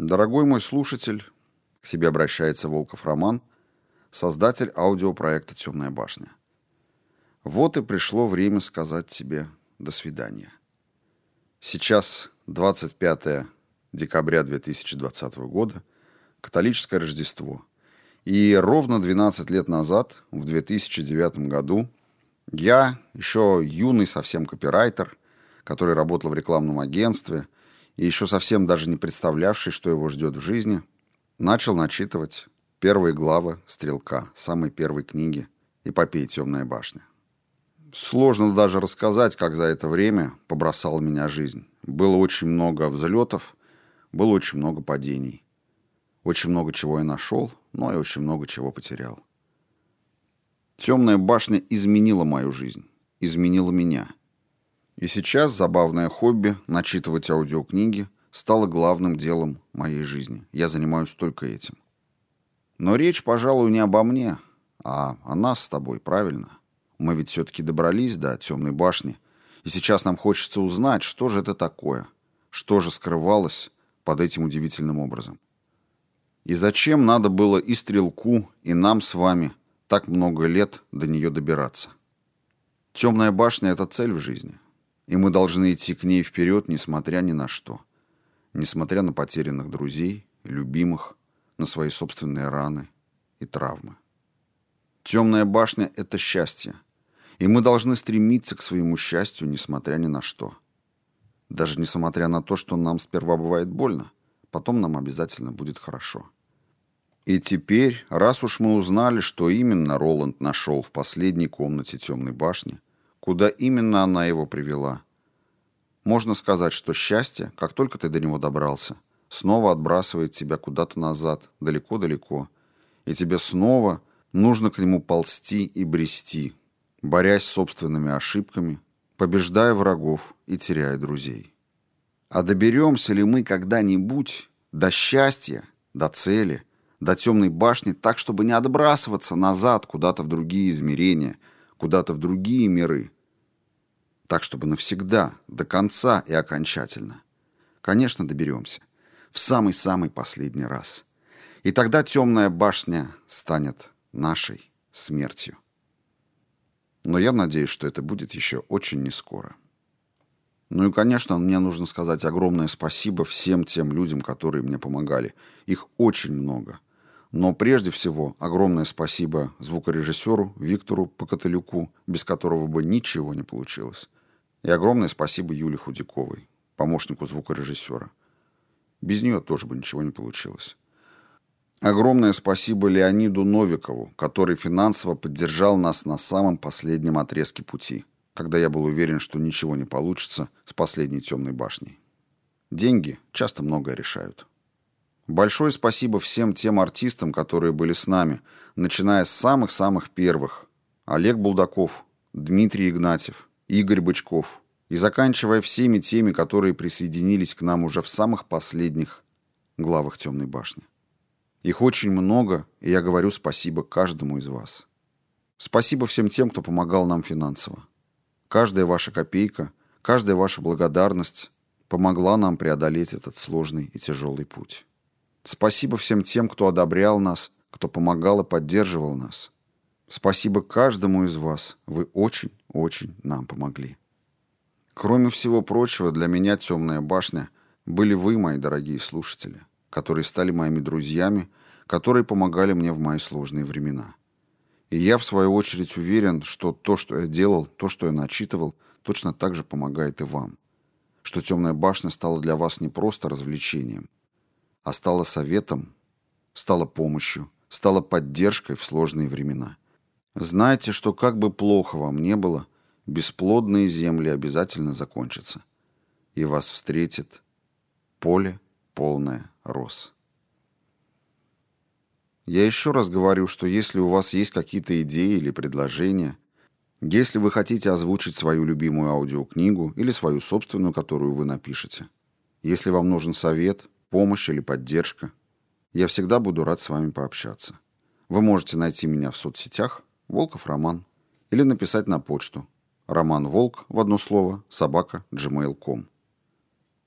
Дорогой мой слушатель, к себе обращается Волков Роман, создатель аудиопроекта «Темная башня». Вот и пришло время сказать тебе «до свидания». Сейчас 25 декабря 2020 года, католическое Рождество. И ровно 12 лет назад, в 2009 году, я, еще юный совсем копирайтер, который работал в рекламном агентстве и еще совсем даже не представлявший, что его ждет в жизни, начал начитывать первые главы «Стрелка», самой первой книги «Эпопея темная башня». Сложно даже рассказать, как за это время побросала меня жизнь. Было очень много взлетов, было очень много падений. Очень много чего я нашел, но и очень много чего потерял. Темная башня изменила мою жизнь, изменила меня. И сейчас забавное хобби — начитывать аудиокниги — стало главным делом моей жизни. Я занимаюсь только этим. Но речь, пожалуй, не обо мне, а о нас с тобой, правильно? Мы ведь все-таки добрались до темной башни, и сейчас нам хочется узнать, что же это такое, что же скрывалось под этим удивительным образом. И зачем надо было и стрелку, и нам с вами так много лет до нее добираться? Темная башня — это цель в жизни, и мы должны идти к ней вперед, несмотря ни на что. Несмотря на потерянных друзей, любимых, на свои собственные раны и травмы. Темная башня — это счастье, и мы должны стремиться к своему счастью, несмотря ни на что. Даже несмотря на то, что нам сперва бывает больно, потом нам обязательно будет хорошо. И теперь, раз уж мы узнали, что именно Роланд нашел в последней комнате темной башни, куда именно она его привела, можно сказать, что счастье, как только ты до него добрался, снова отбрасывает тебя куда-то назад, далеко-далеко, и тебе снова нужно к нему ползти и брести, борясь с собственными ошибками, побеждая врагов и теряя друзей. А доберемся ли мы когда-нибудь до счастья, до цели, до темной башни так, чтобы не отбрасываться назад куда-то в другие измерения, куда-то в другие миры, так, чтобы навсегда, до конца и окончательно? Конечно, доберемся. В самый-самый последний раз. И тогда темная башня станет нашей смертью. Но я надеюсь, что это будет еще очень не скоро. Ну и, конечно, мне нужно сказать огромное спасибо всем тем людям, которые мне помогали. Их очень много. Но прежде всего огромное спасибо звукорежиссеру Виктору Покатылюку, без которого бы ничего не получилось. И огромное спасибо Юле Худяковой, помощнику звукорежиссера. Без нее тоже бы ничего не получилось. Огромное спасибо Леониду Новикову, который финансово поддержал нас на самом последнем отрезке пути, когда я был уверен, что ничего не получится с последней темной башней. Деньги часто многое решают. Большое спасибо всем тем артистам, которые были с нами, начиная с самых-самых первых. Олег Булдаков, Дмитрий Игнатьев, Игорь Бычков и заканчивая всеми теми, которые присоединились к нам уже в самых последних главах «Темной башни». Их очень много, и я говорю спасибо каждому из вас. Спасибо всем тем, кто помогал нам финансово. Каждая ваша копейка, каждая ваша благодарность помогла нам преодолеть этот сложный и тяжелый путь. Спасибо всем тем, кто одобрял нас, кто помогал и поддерживал нас. Спасибо каждому из вас. Вы очень-очень нам помогли. Кроме всего прочего, для меня «Темная башня» были вы, мои дорогие слушатели которые стали моими друзьями, которые помогали мне в мои сложные времена. И я, в свою очередь, уверен, что то, что я делал, то, что я начитывал, точно так же помогает и вам. Что «Темная башня» стала для вас не просто развлечением, а стала советом, стала помощью, стала поддержкой в сложные времена. Знайте, что как бы плохо вам не было, бесплодные земли обязательно закончатся, и вас встретит поле, полная роз. Я еще раз говорю, что если у вас есть какие-то идеи или предложения, если вы хотите озвучить свою любимую аудиокнигу или свою собственную, которую вы напишете, если вам нужен совет, помощь или поддержка, я всегда буду рад с вами пообщаться. Вы можете найти меня в соцсетях «Волков Роман» или написать на почту «Роман Волк» в одно слово собака gmail.com.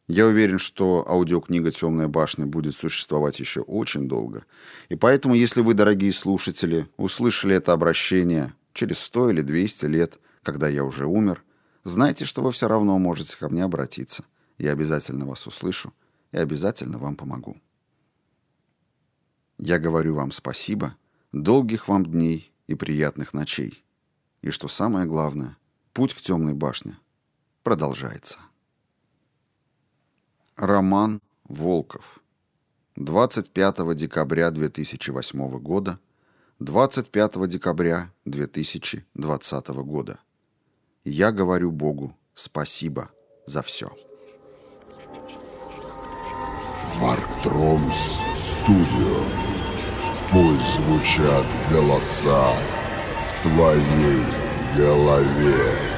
Я уверен, что аудиокнига «Темная башня» будет существовать еще очень долго. И поэтому, если вы, дорогие слушатели, услышали это обращение через 100 или 200 лет, когда я уже умер, знайте, что вы все равно можете ко мне обратиться. Я обязательно вас услышу и обязательно вам помогу. Я говорю вам спасибо, долгих вам дней и приятных ночей. И что самое главное, путь к темной башне продолжается. Роман Волков. 25 декабря 2008 года. 25 декабря 2020 года. Я говорю Богу спасибо за все. Марк Тромс Студио. Пусть звучат голоса в твоей голове.